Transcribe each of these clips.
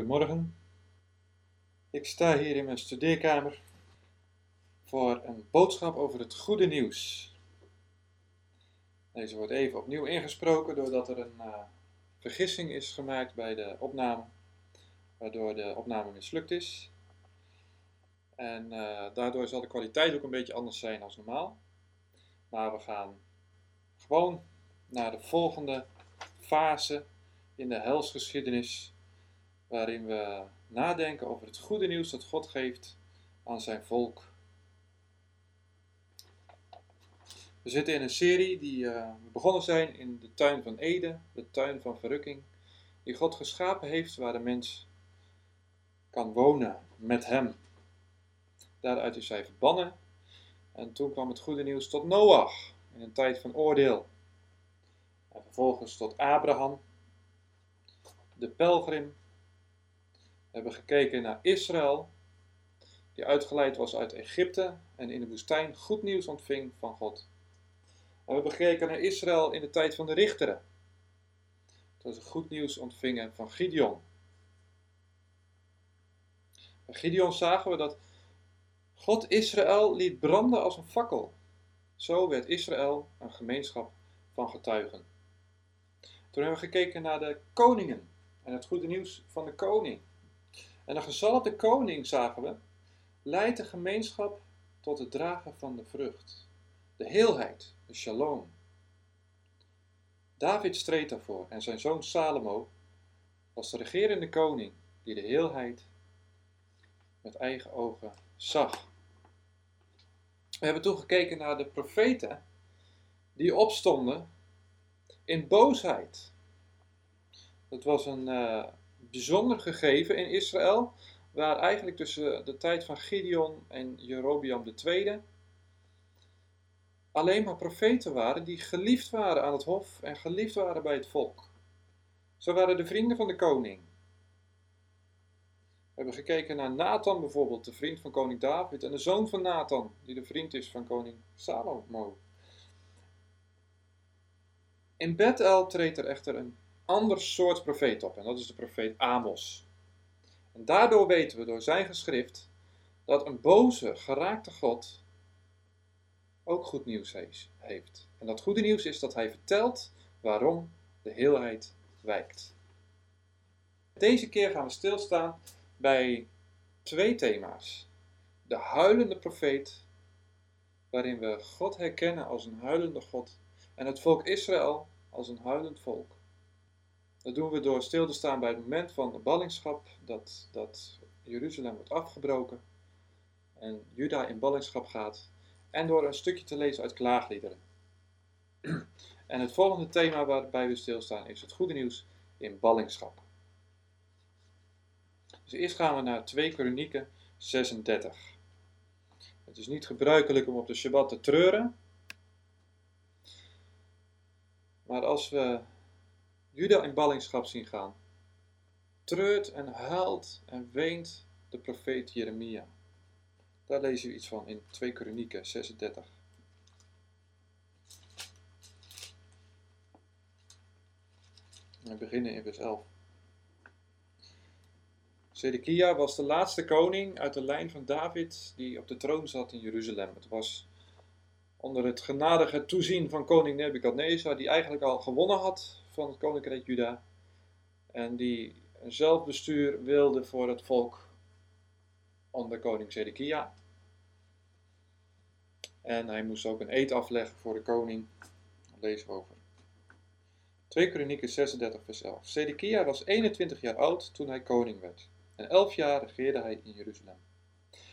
Goedemorgen. Ik sta hier in mijn studeerkamer voor een boodschap over het goede nieuws. Deze wordt even opnieuw ingesproken doordat er een uh, vergissing is gemaakt bij de opname, waardoor de opname mislukt is. En uh, daardoor zal de kwaliteit ook een beetje anders zijn dan normaal. Maar we gaan gewoon naar de volgende fase in de helsgeschiedenis, waarin we nadenken over het goede nieuws dat God geeft aan zijn volk. We zitten in een serie die uh, begonnen zijn in de tuin van Eden, de tuin van verrukking, die God geschapen heeft waar de mens kan wonen met hem. Daaruit is hij verbannen en toen kwam het goede nieuws tot Noach in een tijd van oordeel. En vervolgens tot Abraham, de pelgrim. Hebben gekeken naar Israël, die uitgeleid was uit Egypte en in de woestijn goed nieuws ontving van God. En we hebben gekeken naar Israël in de tijd van de richteren. Dat ze goed nieuws ontvingen van Gideon. Bij Gideon zagen we dat God Israël liet branden als een fakkel. Zo werd Israël een gemeenschap van getuigen. Toen hebben we gekeken naar de koningen en het goede nieuws van de koning. En de gezalfde koning, zagen we, leidt de gemeenschap tot het dragen van de vrucht. De heelheid, de shalom. David streed daarvoor en zijn zoon Salomo was de regerende koning die de heelheid met eigen ogen zag. We hebben toen gekeken naar de profeten die opstonden in boosheid. Dat was een uh, bijzonder gegeven in Israël, waar eigenlijk tussen de tijd van Gideon en Jerobiam II alleen maar profeten waren die geliefd waren aan het hof en geliefd waren bij het volk. Zo waren de vrienden van de koning. We hebben gekeken naar Nathan bijvoorbeeld, de vriend van koning David, en de zoon van Nathan, die de vriend is van koning Salomo. In Bethel treedt er echter een ander soort profeet op, en dat is de profeet Amos. En daardoor weten we door zijn geschrift dat een boze, geraakte God ook goed nieuws heeft. En dat goede nieuws is dat hij vertelt waarom de heelheid wijkt. Deze keer gaan we stilstaan bij twee thema's. De huilende profeet, waarin we God herkennen als een huilende God, en het volk Israël als een huilend volk. Dat doen we door stil te staan bij het moment van de ballingschap, dat, dat Jeruzalem wordt afgebroken en Juda in ballingschap gaat, en door een stukje te lezen uit klaagliederen. En het volgende thema waarbij we stilstaan is het goede nieuws in ballingschap. Dus eerst gaan we naar 2 Kronieken 36. Het is niet gebruikelijk om op de Shabbat te treuren. Maar als we Juda in ballingschap zien gaan, treurt en huilt en weent de profeet Jeremia. Daar lezen we iets van in 2 Kronieken 36. We beginnen in vers 11. Zedekia was de laatste koning uit de lijn van David die op de troon zat in Jeruzalem. Het was onder het genadige toezien van koning Nebukadnezar, die eigenlijk al gewonnen had van het koninkrijk Juda. En die zelfbestuur wilde voor het volk onder koning Zedekia. En hij moest ook een eed afleggen voor de koning. Lees over. 2 Kronieken 36 vers 11. Zedekia was 21 jaar oud toen hij koning werd en elf jaar regeerde hij in Jeruzalem.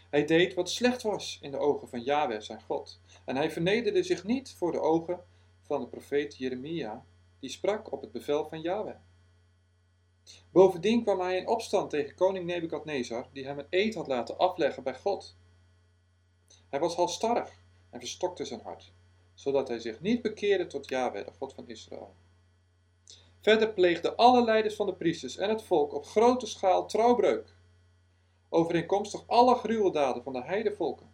Hij deed wat slecht was in de ogen van Yahweh zijn God. En hij vernederde zich niet voor de ogen van de profeet Jeremia, die sprak op het bevel van Yahweh. Bovendien kwam hij in opstand tegen koning Nebukadnezar, die hem een eed had laten afleggen bij God. Hij was halstarrig en verstokte zijn hart, zodat hij zich niet bekeerde tot Yahweh, de God van Israël. Verder pleegden alle leiders van de priesters en het volk op grote schaal trouwbreuk, overeenkomstig alle gruweldaden van de heidevolken.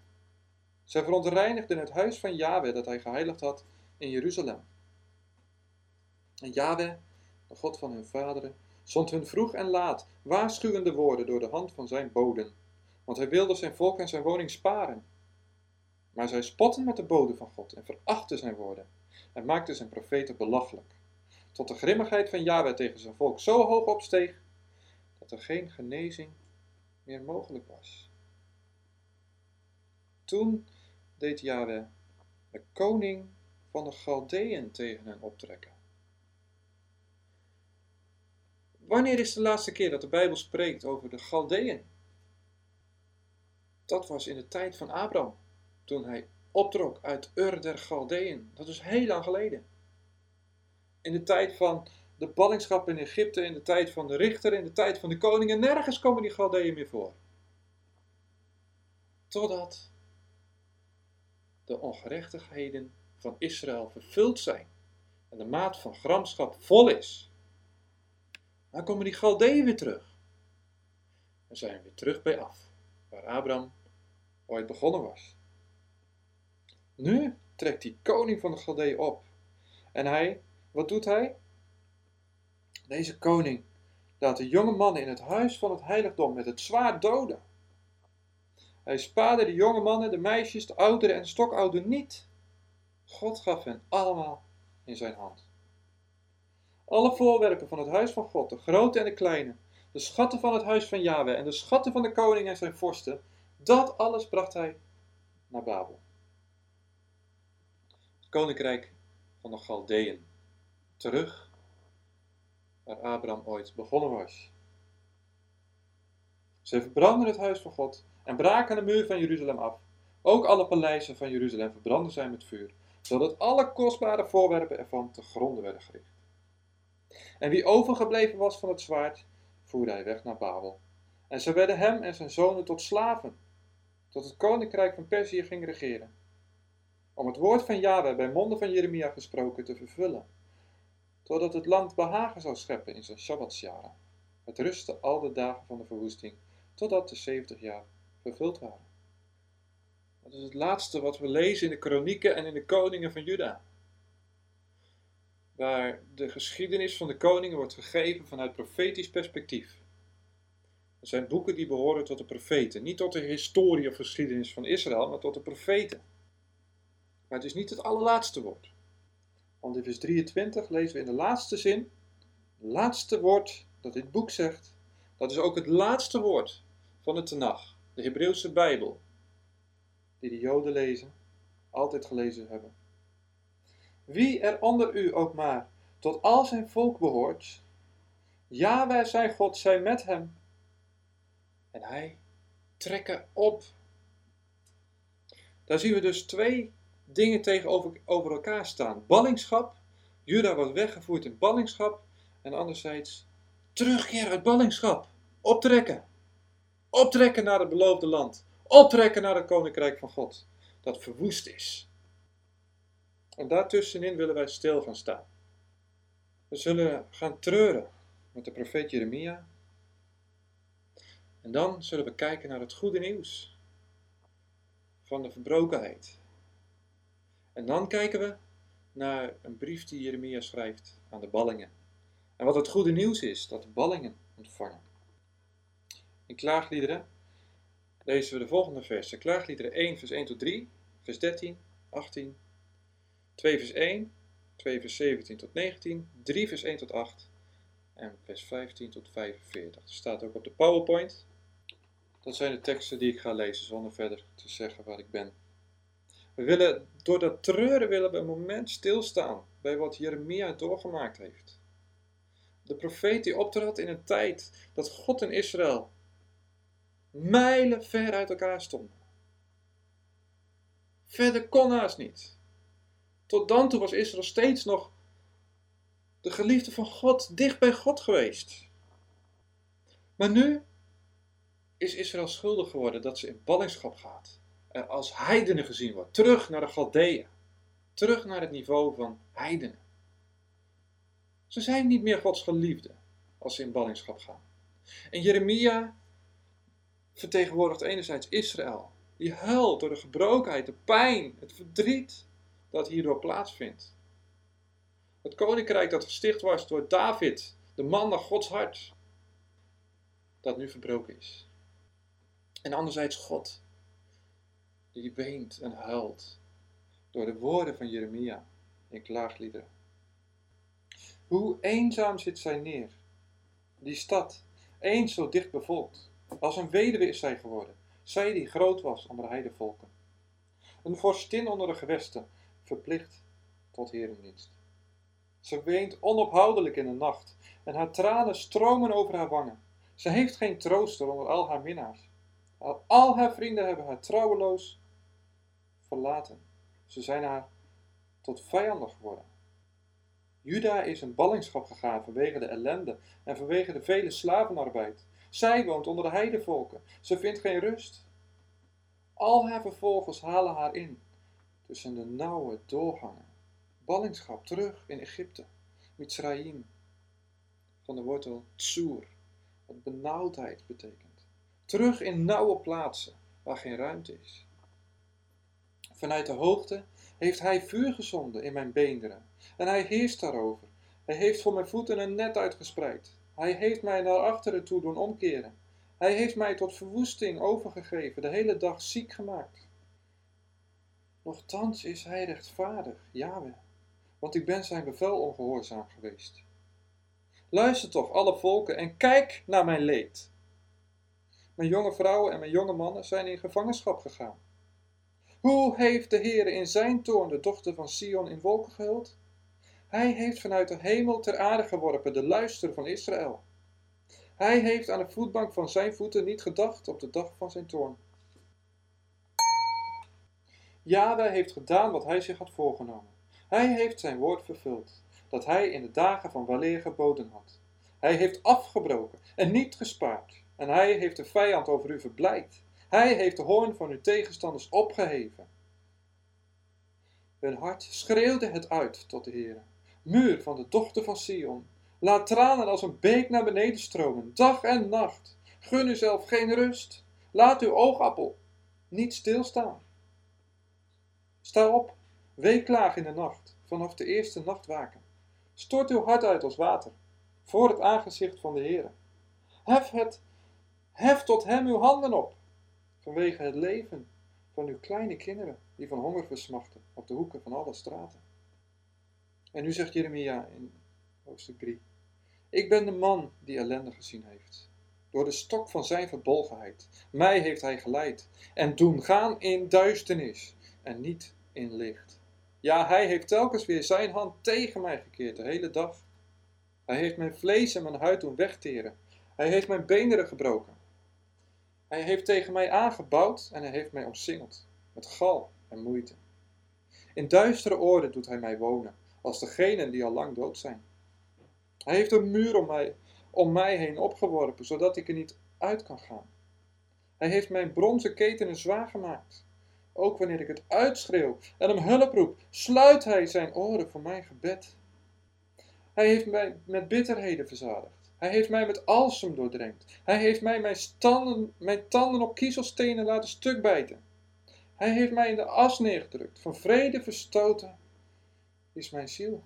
Zij verontreinigden het huis van Yahweh dat hij geheiligd had in Jeruzalem. En Yahweh, de God van hun vaderen, zond hun vroeg en laat waarschuwende woorden door de hand van zijn boden, want hij wilde zijn volk en zijn woning sparen. Maar zij spotten met de boden van God en verachten zijn woorden en maakten zijn profeten belachelijk, tot de grimmigheid van Yahweh tegen zijn volk zo hoog opsteeg, dat er geen genezing meer mogelijk was. Toen deed Yahweh de koning van de Galdeën tegen hen optrekken. Wanneer is de laatste keer dat de Bijbel spreekt over de Galdeën? Dat was in de tijd van Abraham, toen hij optrok uit Ur der Galdeën. Dat is heel lang geleden. In de tijd van de ballingschap in Egypte, in de tijd van de richter, in de tijd van de koningen, nergens komen die Galdeën meer voor. Totdat de ongerechtigheden van Israël vervuld zijn en de maat van gramschap vol is. Dan komen die Galdeën weer terug. En zijn we weer terug bij af, waar Abraham ooit begonnen was. Nu trekt die koning van de Galdeën op. En hij, wat doet hij? Deze koning laat de jonge mannen in het huis van het heiligdom met het zwaard doden. Hij spaarde de jonge mannen, de meisjes, de ouderen en stokouden niet. God gaf hen allemaal in zijn hand. Alle voorwerpen van het huis van God, de grote en de kleine, de schatten van het huis van Yahweh en de schatten van de koning en zijn vorsten, dat alles bracht hij naar Babel. Het koninkrijk van de Galdeën. Terug waar Abraham ooit begonnen was. Ze verbrandden het huis van God en braken de muur van Jeruzalem af. Ook alle paleizen van Jeruzalem verbrandden zij met vuur, zodat alle kostbare voorwerpen ervan te gronden werden gericht. En wie overgebleven was van het zwaard, voerde hij weg naar Babel. En ze werden hem en zijn zonen tot slaven, tot het koninkrijk van Perzië ging regeren. Om het woord van Yahweh bij monden van Jeremia gesproken te vervullen, totdat het land behagen zou scheppen in zijn Shabbatsjaren. Het rustte al de dagen van de verwoesting, totdat de zeventig jaar vervuld waren. Dat is het laatste wat we lezen in de kronieken en in de koningen van Juda. Waar de geschiedenis van de koningen wordt gegeven vanuit profetisch perspectief. Het zijn boeken die behoren tot de profeten. Niet tot de historie of geschiedenis van Israël, maar tot de profeten. Maar het is niet het allerlaatste woord. Want in vers 23 lezen we in de laatste zin, het laatste woord dat dit boek zegt, dat is ook het laatste woord van de Tenach, de Hebreeuwse Bijbel, die de Joden lezen, altijd gelezen hebben. Wie er onder u ook maar tot al zijn volk behoort, ja, wij zijn God, zij met hem. En hij trekken op. Daar zien we dus twee dingen tegenover over elkaar staan. Ballingschap, Juda wordt weggevoerd in ballingschap. En anderzijds terugkeer uit ballingschap. Optrekken. Optrekken naar het beloofde land. Optrekken naar het koninkrijk van God. Dat verwoest is. En daartussenin willen wij stil gaan staan. We zullen gaan treuren met de profeet Jeremia. En dan zullen we kijken naar het goede nieuws van de verbrokenheid. En dan kijken we naar een brief die Jeremia schrijft aan de ballingen. En wat het goede nieuws is, dat de ballingen ontvangen. In Klaagliederen lezen we de volgende versen. Klaagliederen 1, vers 1 tot 3, vers 13, 18, 2 vers 1, 2 vers 17 tot 19, 3 vers 1 tot 8 en vers 15 tot 45. Dat staat ook op de PowerPoint. Dat zijn de teksten die ik ga lezen zonder verder te zeggen waar ik ben. We willen, door dat treuren willen we een moment stilstaan bij wat Jeremia doorgemaakt heeft. De profeet die optrad in een tijd dat God en Israël mijlen ver uit elkaar stonden. Verder kon haast niet. Tot dan toe was Israël steeds nog de geliefde van God, dicht bij God geweest. Maar nu is Israël schuldig geworden dat ze in ballingschap gaat. En als heidenen gezien wordt. Terug naar de Galdeën. Terug naar het niveau van heidenen. Ze zijn niet meer Gods geliefde als ze in ballingschap gaan. En Jeremia vertegenwoordigt enerzijds Israël. Die huilt door de gebrokenheid, de pijn, het verdriet dat hierdoor plaatsvindt. Het koninkrijk dat gesticht was door David, De man naar Gods hart. Dat nu verbroken is. En anderzijds God. Die weent en huilt. Door de woorden van Jeremia in klaagliederen. Hoe eenzaam zit zij neer. Die stad, eens zo dicht bevolkt. Als een weduwe is zij geworden. Zij die groot was onder heidevolken. Een vorstin onder de gewesten, verplicht tot herendienst. Ze weent onophoudelijk in de nacht en haar tranen stromen over haar wangen. Ze heeft geen trooster onder al haar minnaars. Al haar vrienden hebben haar trouweloos verlaten. Ze zijn haar tot vijandig geworden. Juda is in ballingschap gegaan vanwege de ellende en vanwege de vele slavenarbeid. Zij woont onder de heidevolken. Ze vindt geen rust. Al haar vervolgers halen haar in tussen de nauwe doorgangen. Ballingschap terug in Egypte, Mitzrayim, van de wortel tsur, wat benauwdheid betekent. Terug in nauwe plaatsen waar geen ruimte is. Vanuit de hoogte heeft hij vuur gezonden in mijn beenderen en hij heerst daarover. Hij heeft voor mijn voeten een net uitgespreid. Hij heeft mij naar achteren toe doen omkeren. Hij heeft mij tot verwoesting overgegeven, de hele dag ziek gemaakt. Nochtans is hij rechtvaardig, Yahweh, want ik ben zijn bevel ongehoorzaam geweest. Luister toch, alle volken, en kijk naar mijn leed. Mijn jonge vrouwen en mijn jonge mannen zijn in gevangenschap gegaan. Hoe heeft de Heer in zijn toorn de dochter van Sion in wolken gehuld? Hij heeft vanuit de hemel ter aarde geworpen de luister van Israël. Hij heeft aan de voetbank van zijn voeten niet gedacht op de dag van zijn toorn. Yahweh heeft gedaan wat hij zich had voorgenomen. Hij heeft zijn woord vervuld, dat hij in de dagen van waleer geboden had. Hij heeft afgebroken en niet gespaard. En hij heeft de vijand over u verblijd. Hij heeft de hoorn van uw tegenstanders opgeheven. Hun hart schreeuwde het uit tot de Heer. Muur van de dochter van Sion, laat tranen als een beek naar beneden stromen, dag en nacht. Gun uzelf geen rust. Laat uw oogappel niet stilstaan. Sta op, weeklaag in de nacht, vanaf de eerste nachtwaken. Stort uw hart uit als water, voor het aangezicht van de Heer. Hef het, hef tot hem uw handen op, vanwege het leven van uw kleine kinderen, die van honger versmachten op de hoeken van alle straten. En nu zegt Jeremia in hoofdstuk 3, ik ben de man die ellende gezien heeft. Door de stok van zijn verbolgenheid. Mij heeft hij geleid. En doen gaan in duisternis en niet in licht. Ja, hij heeft telkens weer zijn hand tegen mij gekeerd de hele dag. Hij heeft mijn vlees en mijn huid doen wegteren. Hij heeft mijn beenderen gebroken. Hij heeft tegen mij aangebouwd en hij heeft mij omsingeld, met gal en moeite. In duistere oorden doet hij mij wonen, als degenen die al lang dood zijn. Hij heeft een muur om mij, om mij heen opgeworpen, zodat ik er niet uit kan gaan. Hij heeft mijn bronzen ketenen zwaar gemaakt. Ook wanneer ik het uitschreeuw en hem hulp roep, sluit hij zijn oren voor mijn gebed. Hij heeft mij met bitterheden verzadigd. Hij heeft mij met alsem doordrenkt. Hij heeft mij mijn, mijn tanden op kiezelstenen laten stukbijten. Hij heeft mij in de as neergedrukt. Van vrede verstoten is mijn ziel.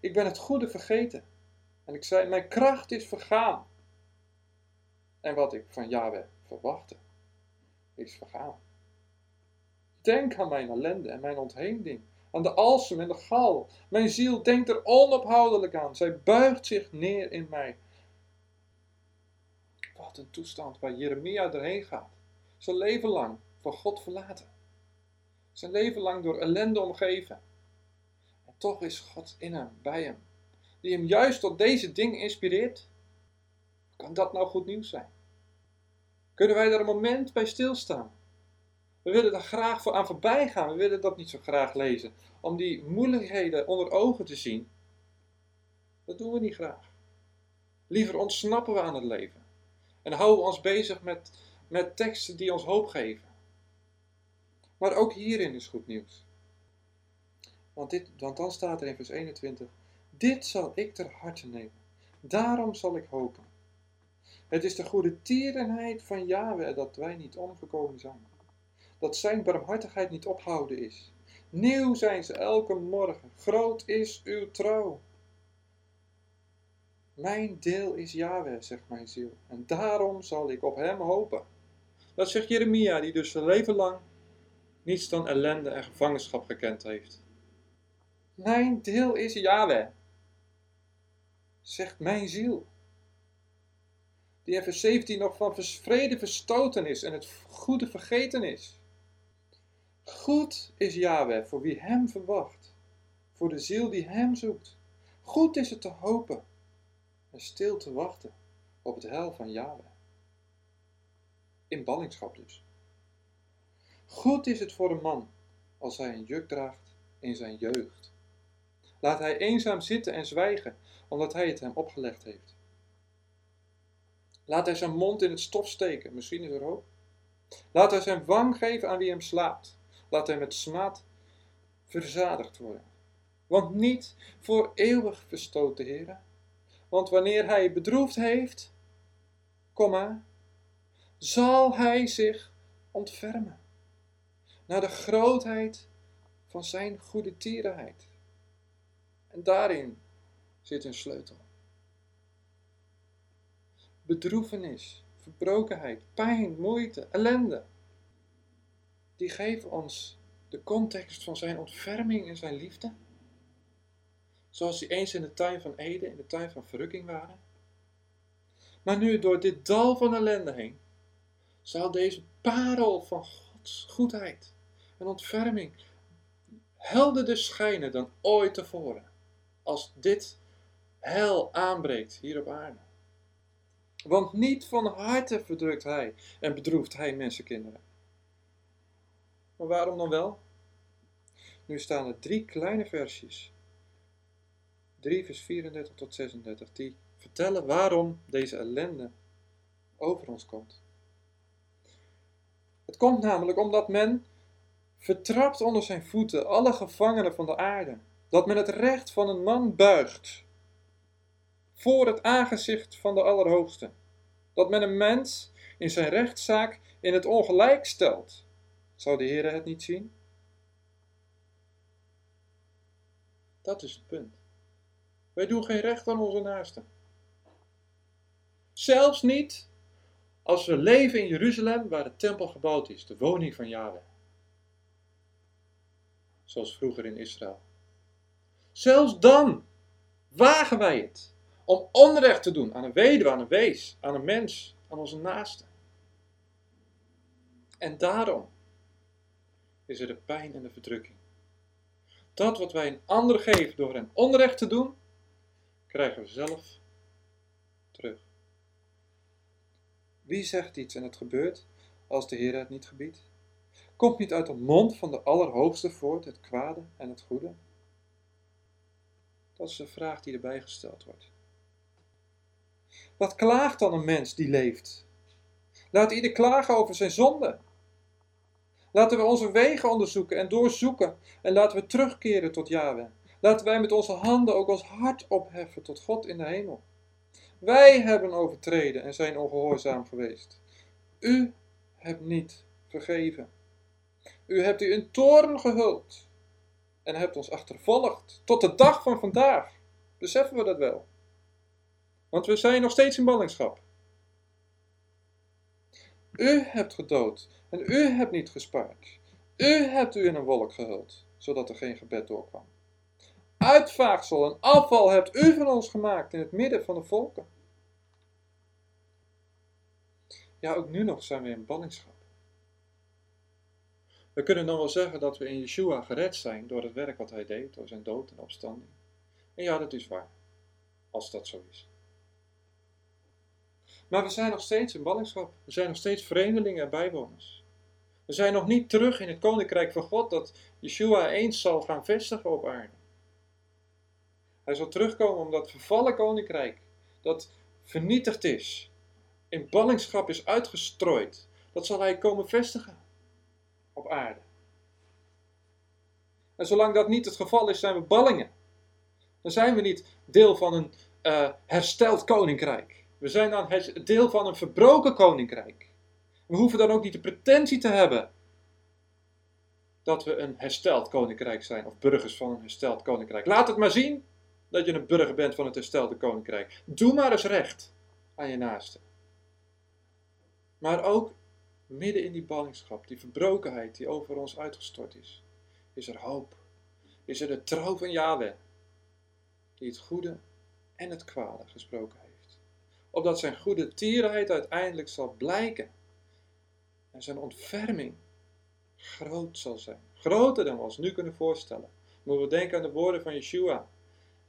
Ik ben het goede vergeten. En ik zei, mijn kracht is vergaan. En wat ik van Yahweh verwachtte, is vergaan. Denk aan mijn ellende en mijn ontheemding, aan de alsem en de gal. Mijn ziel denkt er onophoudelijk aan. Zij buigt zich neer in mij. Wat een toestand waar Jeremia erheen gaat. Zijn leven lang van God verlaten. Zijn leven lang door ellende omgeven. En toch is God in hem, bij hem. Die hem juist tot deze dingen inspireert. Kan dat nou goed nieuws zijn? Kunnen wij daar een moment bij stilstaan? We willen daar graag voor aan voorbij gaan. We willen dat niet zo graag lezen. Om die moeilijkheden onder ogen te zien. Dat doen we niet graag. Liever ontsnappen we aan het leven. En houden we ons bezig met, met teksten die ons hoop geven. Maar ook hierin is goed nieuws. Want, dit, want dan staat er in vers 21: Dit zal ik ter harte nemen. Daarom zal ik hopen. Het is de goede tierenheid van Yahweh dat wij niet omgekomen zijn dat zijn barmhartigheid niet ophouden is. Nieuw zijn ze elke morgen, groot is uw trouw. Mijn deel is Yahweh, zegt mijn ziel, en daarom zal ik op hem hopen. Dat zegt Jeremia, die dus zijn leven lang niets dan ellende en gevangenschap gekend heeft. Mijn deel is Yahweh, zegt mijn ziel. Die in vers 17 nog van vrede verstoten is en het goede vergeten is. Goed is Yahweh voor wie hem verwacht, voor de ziel die hem zoekt. Goed is het te hopen en stil te wachten op het heil van Yahweh. In ballingschap dus. Goed is het voor een man als hij een juk draagt in zijn jeugd. Laat hij eenzaam zitten en zwijgen, omdat hij het hem opgelegd heeft. Laat hij zijn mond in het stof steken, misschien is er hoop. Laat hij zijn wang geven aan wie hem slaapt. Laat hij met smaad verzadigd worden. Want niet voor eeuwig verstoot de Heer. Want wanneer hij bedroefd heeft, zal hij zich ontfermen naar de grootheid van zijn goede tierenheid. En daarin zit een sleutel. Bedroefenis, verbrokenheid, pijn, moeite, ellende. Die geven ons de context van zijn ontferming en zijn liefde. Zoals die eens in de tuin van Eden, in de tuin van verrukking waren. Maar nu door dit dal van ellende heen, zal deze parel van Gods goedheid en ontferming helderder schijnen dan ooit tevoren. Als dit hel aanbreekt hier op aarde. Want niet van harte verdrukt hij en bedroeft hij mensenkinderen. Maar waarom dan wel? Nu staan er drie kleine versjes. 3 vers 34 tot 36 die vertellen waarom deze ellende over ons komt. Het komt namelijk omdat men vertrapt onder zijn voeten alle gevangenen van de aarde. Dat men het recht van een man buigt voor het aangezicht van de Allerhoogste. Dat men een mens in zijn rechtszaak in het ongelijk stelt. Zou de Heer het niet zien? Dat is het punt. Wij doen geen recht aan onze naasten. Zelfs niet als we leven in Jeruzalem waar de tempel gebouwd is, de woning van Yahweh. Zoals vroeger in Israël. Zelfs dan wagen wij het om onrecht te doen aan een weduwe, aan een wees, aan een mens, aan onze naaste. En daarom is er de pijn en de verdrukking. Dat wat wij een ander geven door hen onrecht te doen, krijgen we zelf terug. Wie zegt iets en het gebeurt als de Heer het niet gebiedt? Komt niet uit de mond van de Allerhoogste voort het kwade en het goede? Dat is de vraag die erbij gesteld wordt. Wat klaagt dan een mens die leeft? Laat ieder klagen over zijn zonde. Laten we onze wegen onderzoeken en doorzoeken en laten we terugkeren tot Yahweh. Laten wij met onze handen ook ons hart opheffen tot God in de hemel. Wij hebben overtreden en zijn ongehoorzaam geweest. U hebt niet vergeven. U hebt u in toorn gehuld en hebt ons achtervolgd tot de dag van vandaag. Beseffen we dat wel? Want we zijn nog steeds in ballingschap. U hebt gedood en u hebt niet gespaard. U hebt u in een wolk gehuld, zodat er geen gebed doorkwam. Uitvaagsel en afval hebt u van ons gemaakt in het midden van de volken. Ja, ook nu nog zijn we in ballingschap. We kunnen dan wel zeggen dat we in Yeshua gered zijn door het werk wat hij deed, door zijn dood en opstanding. En ja, dat is waar, als dat zo is. Maar we zijn nog steeds in ballingschap. We zijn nog steeds vreemdelingen en bijwoners. We zijn nog niet terug in het koninkrijk van God dat Yeshua eens zal gaan vestigen op aarde. Hij zal terugkomen om dat vervallen koninkrijk, dat vernietigd is, in ballingschap is uitgestrooid, dat zal hij komen vestigen op aarde. En zolang dat niet het geval is, zijn we ballingen. Dan zijn we niet deel van een uh, hersteld koninkrijk. We zijn dan deel van een verbroken koninkrijk. We hoeven dan ook niet de pretentie te hebben dat we een hersteld koninkrijk zijn of burgers van een hersteld koninkrijk. Laat het maar zien dat je een burger bent van het herstelde koninkrijk. Doe maar eens recht aan je naaste. Maar ook midden in die ballingschap, die verbrokenheid die over ons uitgestort is, is er hoop. Is er de trouw van Yahweh, die het goede en het kwade gesproken. Opdat zijn goede tierheid uiteindelijk zal blijken en zijn ontferming groot zal zijn. Groter dan we ons nu kunnen voorstellen. Moeten we denken aan de woorden van Yeshua,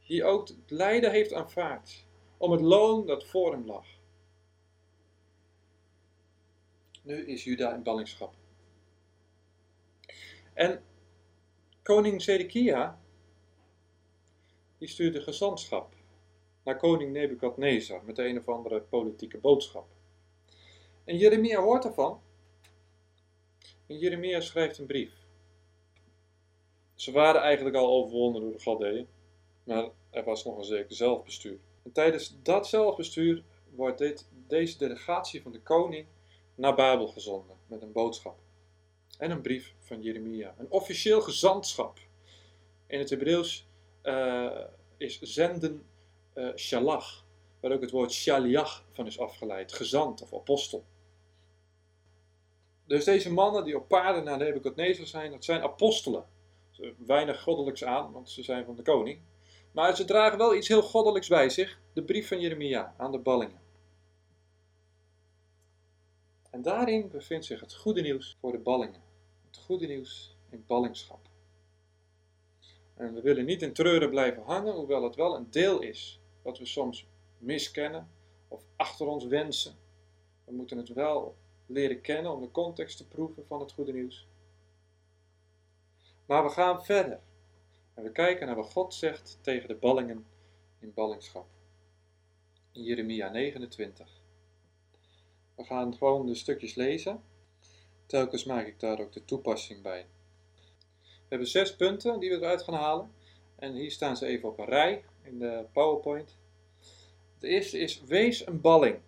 die ook het lijden heeft aanvaard om het loon dat voor hem lag. Nu is Juda in ballingschap. En koning Zedekia, die stuurde gezantschap naar koning Nebukadnezar met een of andere politieke boodschap. En Jeremia hoort ervan. En Jeremia schrijft een brief. Ze waren eigenlijk al overwonnen door de Galdeeën, maar er was nog een zeker zelfbestuur. En tijdens dat zelfbestuur wordt dit, deze delegatie van de koning naar Babel gezonden met een boodschap. En een brief van Jeremia. Een officieel gezantschap. In het Hebreeuws uh, is zenden uh, shalach, waar ook het woord shaliach van is afgeleid. Gezant of apostel. Dus deze mannen die op paarden naar Nebuchadnezzar zijn, dat zijn apostelen. Weinig goddelijks aan, want ze zijn van de koning. Maar ze dragen wel iets heel goddelijks bij zich, de brief van Jeremia aan de ballingen. En daarin bevindt zich het goede nieuws voor de ballingen. Het goede nieuws in ballingschap. En we willen niet in treuren blijven hangen, hoewel het wel een deel is wat we soms miskennen of achter ons wensen. We moeten het wel leren kennen om de context te proeven van het goede nieuws. Maar we gaan verder. En we kijken naar wat God zegt tegen de ballingen in ballingschap. In Jeremia 29. We gaan gewoon de stukjes lezen. Telkens maak ik daar ook de toepassing bij. We hebben zes punten die we eruit gaan halen. En hier staan ze even op een rij in de PowerPoint. De eerste is: wees een balling.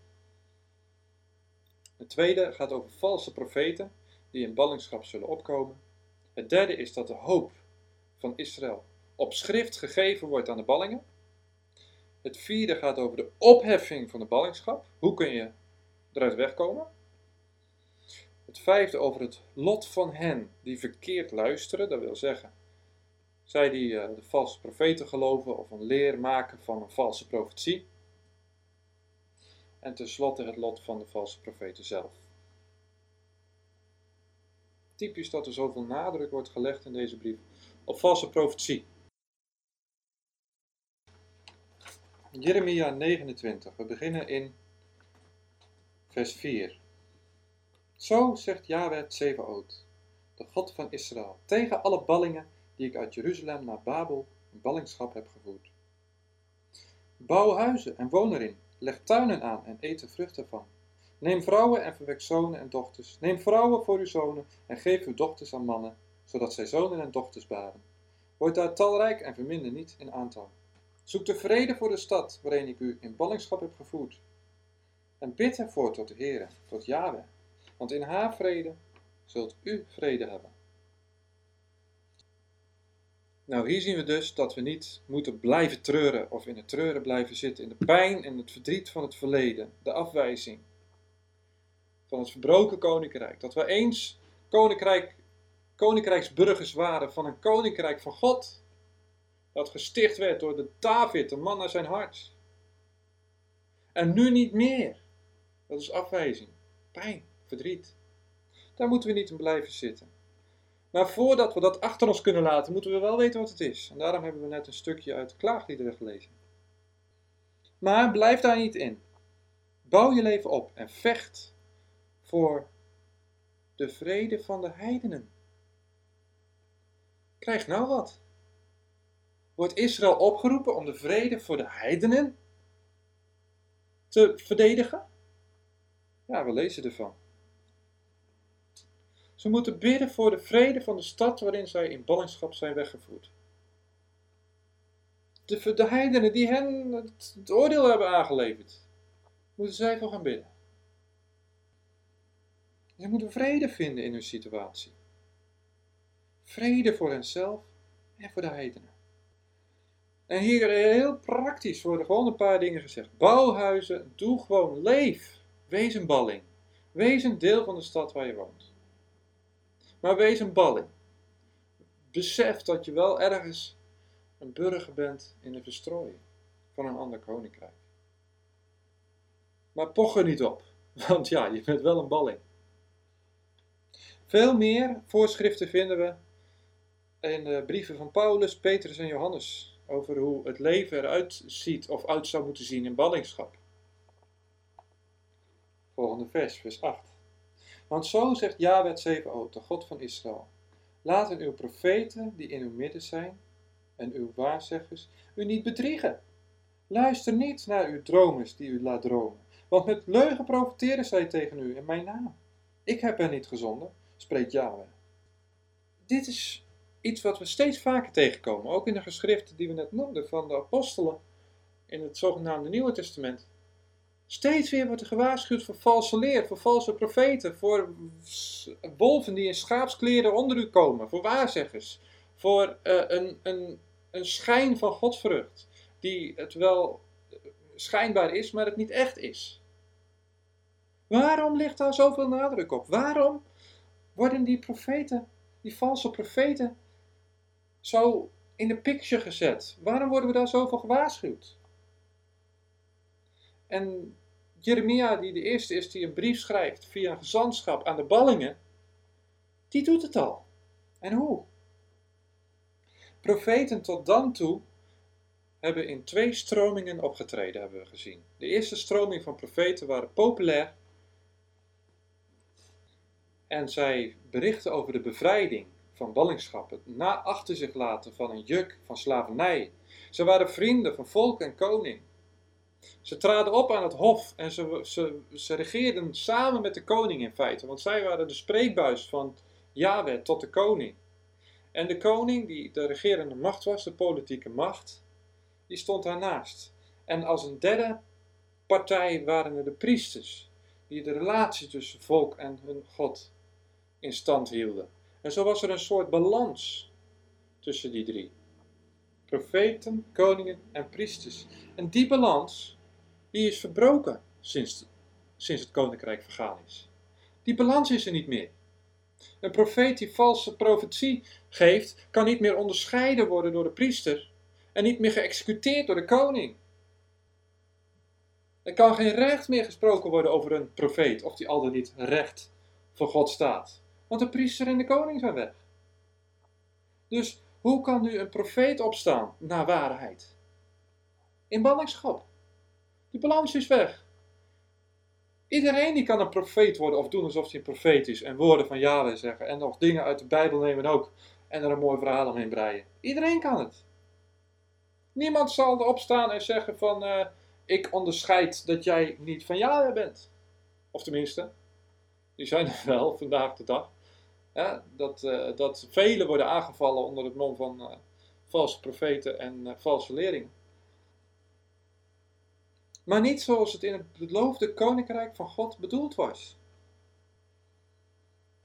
Het tweede gaat over valse profeten die in ballingschap zullen opkomen. Het derde is dat de hoop van Israël op schrift gegeven wordt aan de ballingen. Het vierde gaat over de opheffing van de ballingschap. Hoe kun je eruit wegkomen? Het vijfde over het lot van hen die verkeerd luisteren. Dat wil zeggen, zij die uh, de valse profeten geloven of een leer maken van een valse profetie. En tenslotte het lot van de valse profeten zelf. Typisch dat er zoveel nadruk wordt gelegd in deze brief op valse profetie. Jeremia 29, we beginnen in vers 4. Zo zegt Yahweh Tsevaot, de God van Israël, tegen alle ballingen die ik uit Jeruzalem naar Babel in ballingschap heb gevoerd. Bouw huizen en woon erin, leg tuinen aan en eet de vruchten van. Neem vrouwen en verwek zonen en dochters. Neem vrouwen voor uw zonen en geef uw dochters aan mannen, zodat zij zonen en dochters baren. Word daar talrijk en verminder niet in aantal. Zoek de vrede voor de stad waarin ik u in ballingschap heb gevoerd. En bid ervoor tot de Heere, tot Yahweh, want in haar vrede zult u vrede hebben. Nou, hier zien we dus dat we niet moeten blijven treuren of in het treuren blijven zitten, in de pijn en het verdriet van het verleden, de afwijzing van het verbroken koninkrijk. Dat we eens koninkrijk, koninkrijksburgers waren van een koninkrijk van God, dat gesticht werd door de David, een man naar zijn hart. En nu niet meer. Dat is afwijzing, pijn, verdriet. Daar moeten we niet in blijven zitten. Maar voordat we dat achter ons kunnen laten, moeten we wel weten wat het is. En daarom hebben we net een stukje uit de klaagliederen gelezen. Maar blijf daar niet in. Bouw je leven op en vecht voor de vrede van de heidenen. Krijg nou wat. Wordt Israël opgeroepen om de vrede voor de heidenen te verdedigen? Ja, we lezen ervan. Ze moeten bidden voor de vrede van de stad waarin zij in ballingschap zijn weggevoerd. De, de heidenen die hen het, het oordeel hebben aangeleverd, moeten zij voor gaan bidden. Ze moeten vrede vinden in hun situatie. Vrede voor henzelf en voor de heidenen. En hier heel praktisch worden gewoon een paar dingen gezegd. Bouwhuizen, doe gewoon, leef. Wees een balling. Wees een deel van de stad waar je woont. Maar wees een balling. Besef dat je wel ergens een burger bent in de verstrooiing van een ander koninkrijk. Maar poch er niet op, want ja, je bent wel een balling. Veel meer voorschriften vinden we in de brieven van Paulus, Petrus en Johannes over hoe het leven eruit ziet of uit zou moeten zien in ballingschap. Volgende vers, vers 8. Want zo zegt Jawet 7 de God van Israël. Laten uw profeten die in uw midden zijn en uw waarzeggers u niet bedriegen. Luister niet naar uw dromers die u laat dromen, want met leugen profiteren zij tegen u in mijn naam. Ik heb hen niet gezonden, spreekt Yahweh. Dit is iets wat we steeds vaker tegenkomen, ook in de geschriften die we net noemden van de apostelen in het zogenaamde Nieuwe Testament. Steeds weer wordt er gewaarschuwd voor valse leer, voor valse profeten, voor wolven die in schaapskleren onder u komen, voor waarzeggers, voor uh, een, een, een schijn van godvrucht, die het wel schijnbaar is, maar het niet echt is. Waarom ligt daar zoveel nadruk op? Waarom worden die profeten, die valse profeten, zo in de picture gezet? Waarom worden we daar zo voor gewaarschuwd? En Jeremia, die de eerste is die een brief schrijft via een gezantschap aan de ballingen, die doet het al. En hoe? Profeten tot dan toe hebben in twee stromingen opgetreden, hebben we gezien. De eerste stroming van profeten waren populair en zij berichten over de bevrijding van ballingschap, het na achter zich laten van een juk van slavernij. Ze waren vrienden van volk en koning. Ze traden op aan het hof en ze, ze, ze regeerden samen met de koning in feite, want zij waren de spreekbuis van Yahweh tot de koning. En de koning, die de regerende macht was, de politieke macht, die stond daarnaast. En als een derde partij waren er de priesters, die de relatie tussen volk en hun God in stand hielden. En zo was er een soort balans tussen die drie. Profeten, koningen en priesters. En die balans, die is verbroken sinds, sinds het koninkrijk vergaan is. Die balans is er niet meer. Een profeet die valse profetie geeft, kan niet meer onderscheiden worden door de priester en niet meer geëxecuteerd door de koning. Er kan geen recht meer gesproken worden over een profeet, of die al dan niet recht voor God staat. Want de priester en de koning zijn weg. Dus hoe kan nu een profeet opstaan naar waarheid? In ballingschap. Die balans is weg. Iedereen die kan een profeet worden of doen alsof hij een profeet is en woorden van Yahweh zeggen en nog dingen uit de Bijbel nemen ook en er een mooi verhaal omheen breien. Iedereen kan het. Niemand zal erop staan en zeggen van uh, ik onderscheid dat jij niet van Yahweh bent. Of tenminste, die zijn er wel vandaag de dag. Dat, uh, dat velen worden aangevallen onder het mom van uh, valse profeten en valse leerlingen. Maar niet zoals het in het beloofde koninkrijk van God bedoeld was.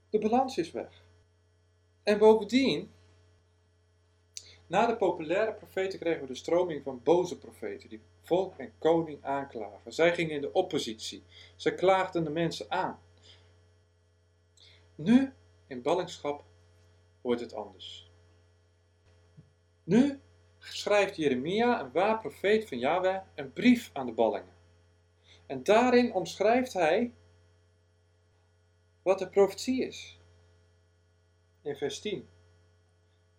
De balans is weg. En bovendien, na de populaire profeten kregen we de stroming van boze profeten die volk en koning aanklagen. Zij gingen in de oppositie. Zij klaagden de mensen aan. Nu, in ballingschap, wordt het anders. Nu schrijft Jeremia, een waar profeet van Yahweh, een brief aan de ballingen. En daarin omschrijft hij wat de profetie is. In vers 10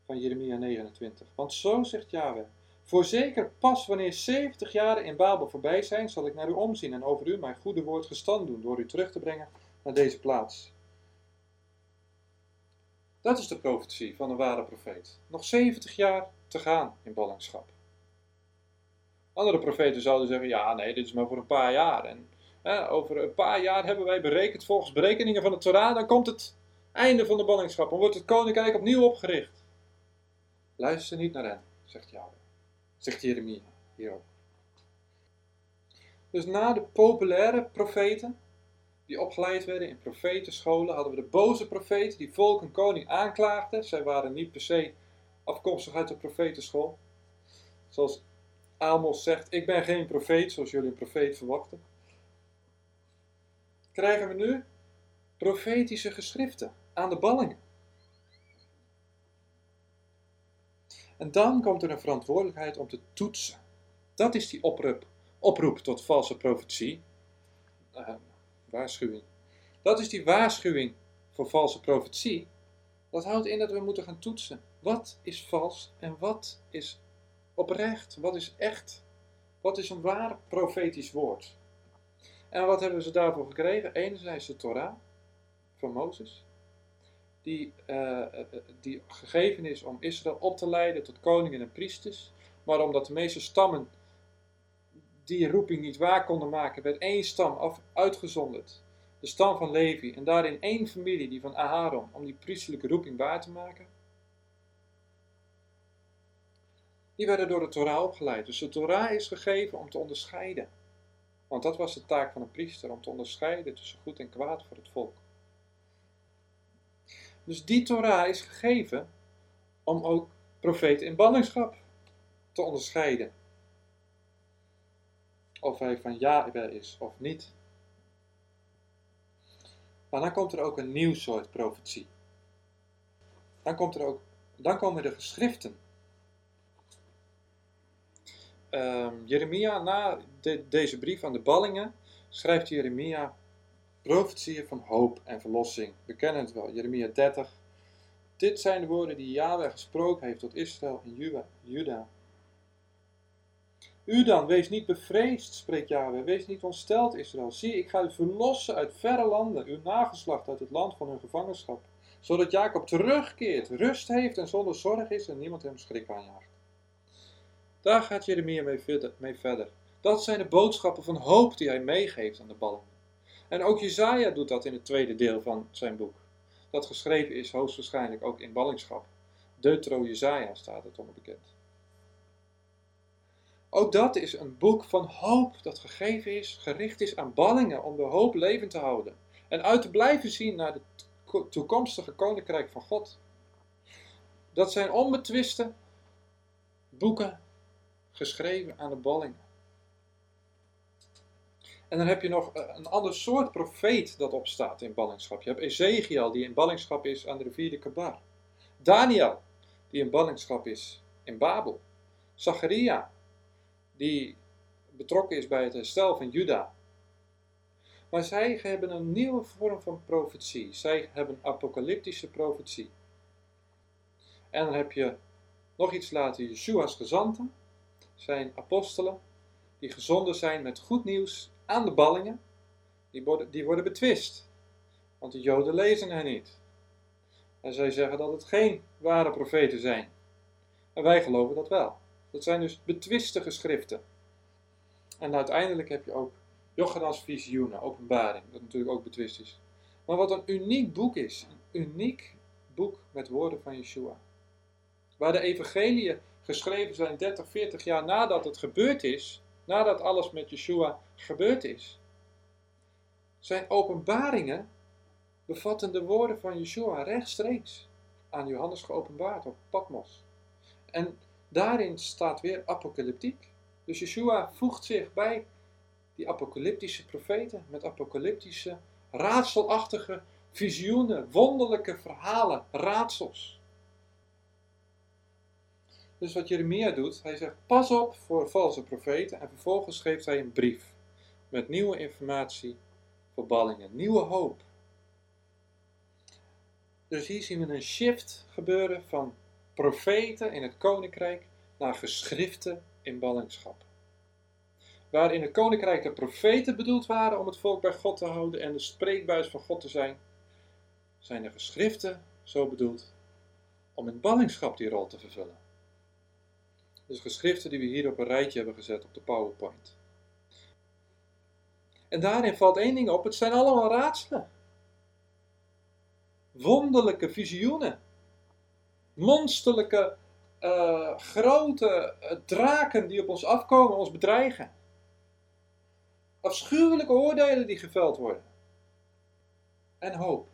van Jeremia 29. Want zo zegt Yahweh, voorzeker pas wanneer 70 jaren in Babel voorbij zijn, zal ik naar u omzien en over u mijn goede woord gestand doen, door u terug te brengen naar deze plaats. Dat is de profetie van een ware profeet. Nog 70 jaar te gaan in ballingschap. Andere profeten zouden zeggen, ja nee, dit is maar voor een paar jaar. En hè, over een paar jaar hebben wij berekend, volgens berekeningen van de Torah, dan komt het einde van de ballingschap. Dan wordt het koninkrijk opnieuw opgericht. Luister niet naar hen, zegt Yahweh. Zegt Jeremia hier ook. Dus na de populaire profeten, die opgeleid werden in profetenscholen, hadden we de boze profeten die volk en koning aanklaagden. Zij waren niet per se afkomstig uit de profetenschool. Zoals Amos zegt, ik ben geen profeet zoals jullie een profeet verwachten. Krijgen we nu profetische geschriften aan de ballingen. En dan komt er een verantwoordelijkheid om te toetsen. Dat is die oproep, oproep tot valse profetie. Waarschuwing. Dat is die waarschuwing voor valse profetie. Dat houdt in dat we moeten gaan toetsen. Wat is vals en wat is oprecht? Wat is echt? Wat is een waar profetisch woord? En wat hebben ze daarvoor gekregen? Enerzijds de Torah van Mozes, die, uh, die gegeven is om Israël op te leiden tot koningen en priesters. Maar omdat de meeste stammen die roeping niet waar konden maken, werd één stam af, uitgezonderd. De stam van Levi. En daarin één familie, die van Aharon, om die priestelijke roeping waar te maken. Die werden door de Torah opgeleid. Dus de Torah is gegeven om te onderscheiden. Want dat was de taak van een priester, om te onderscheiden tussen goed en kwaad voor het volk. Dus die Torah is gegeven om ook profeten in ballingschap te onderscheiden. Of hij van Yahweh is of niet. Maar dan komt er ook een nieuw soort profetie. Dan, komt er ook, dan komen de geschriften. Um, Jeremia, na deze brief aan de ballingen, schrijft Jeremia profetieën van hoop en verlossing. We kennen het wel, Jeremia 30. Dit zijn de woorden die Yahweh gesproken heeft tot Israël en Juda. U dan, wees niet bevreesd, spreekt Yahweh, wees niet ontsteld, Israël. Zie, ik ga u verlossen uit verre landen, uw nageslacht uit het land van hun gevangenschap. Zodat Jacob terugkeert, rust heeft en zonder zorg is en niemand hem schrik aanjaagt. Daar gaat Jeremia mee verder. Dat zijn de boodschappen van hoop die hij meegeeft aan de ballen. En ook Jezaja doet dat in het tweede deel van zijn boek. Dat geschreven is hoogstwaarschijnlijk ook in ballingschap. Deutro Jezaja staat het onbekend. Ook dat is een boek van hoop dat gegeven is, gericht is aan ballingen om de hoop levend te houden. En uit te blijven zien naar het toekomstige koninkrijk van God. Dat zijn onbetwiste boeken geschreven aan de ballingen. En dan heb je nog eh, een ander soort profeet dat opstaat in ballingschap. Je hebt Ezekiel die in ballingschap is aan de rivier de Kabar. Daniel die in ballingschap is in Babel. Zacharia die betrokken is bij het herstel van Juda. Maar zij hebben een nieuwe vorm van profetie. Zij hebben apocalyptische profetie. En dan heb je nog iets later Yeshua's gezanten, zijn apostelen, die gezonden zijn met goed nieuws aan de ballingen, die worden, die worden betwist. Want de Joden lezen hen niet. En zij zeggen dat het geen ware profeten zijn. En wij geloven dat wel. Dat zijn dus betwiste geschriften. En uiteindelijk heb je ook Jochana's visioenen, openbaring, dat natuurlijk ook betwist is. Maar wat een uniek boek is, een uniek boek met woorden van Yeshua. Waar de evangeliën geschreven zijn 30, 40 jaar nadat het gebeurd is, nadat alles met Yeshua gebeurd is. Zijn openbaringen bevatten de woorden van Yeshua rechtstreeks aan Johannes geopenbaard op Patmos. En daarin staat weer apocalyptiek. Dus Yeshua voegt zich bij die apocalyptische profeten met apocalyptische, raadselachtige visioenen, wonderlijke verhalen, raadsels. Dus wat Jeremia doet, hij zegt pas op voor valse profeten en vervolgens geeft hij een brief met nieuwe informatie voor ballingen, nieuwe hoop. Dus hier zien we een shift gebeuren van profeten in het koninkrijk naar geschriften in ballingschap. Waar in het koninkrijk de profeten bedoeld waren om het volk bij God te houden en de spreekbuis van God te zijn, zijn de geschriften zo bedoeld om in ballingschap die rol te vervullen. Dus geschriften die we hier op een rijtje hebben gezet op de PowerPoint. En daarin valt één ding op: het zijn allemaal raadselen. Wonderlijke visioenen. Monsterlijke, uh, grote uh, draken die op ons afkomen, ons bedreigen. Afschuwelijke oordelen die geveld worden. En hoop.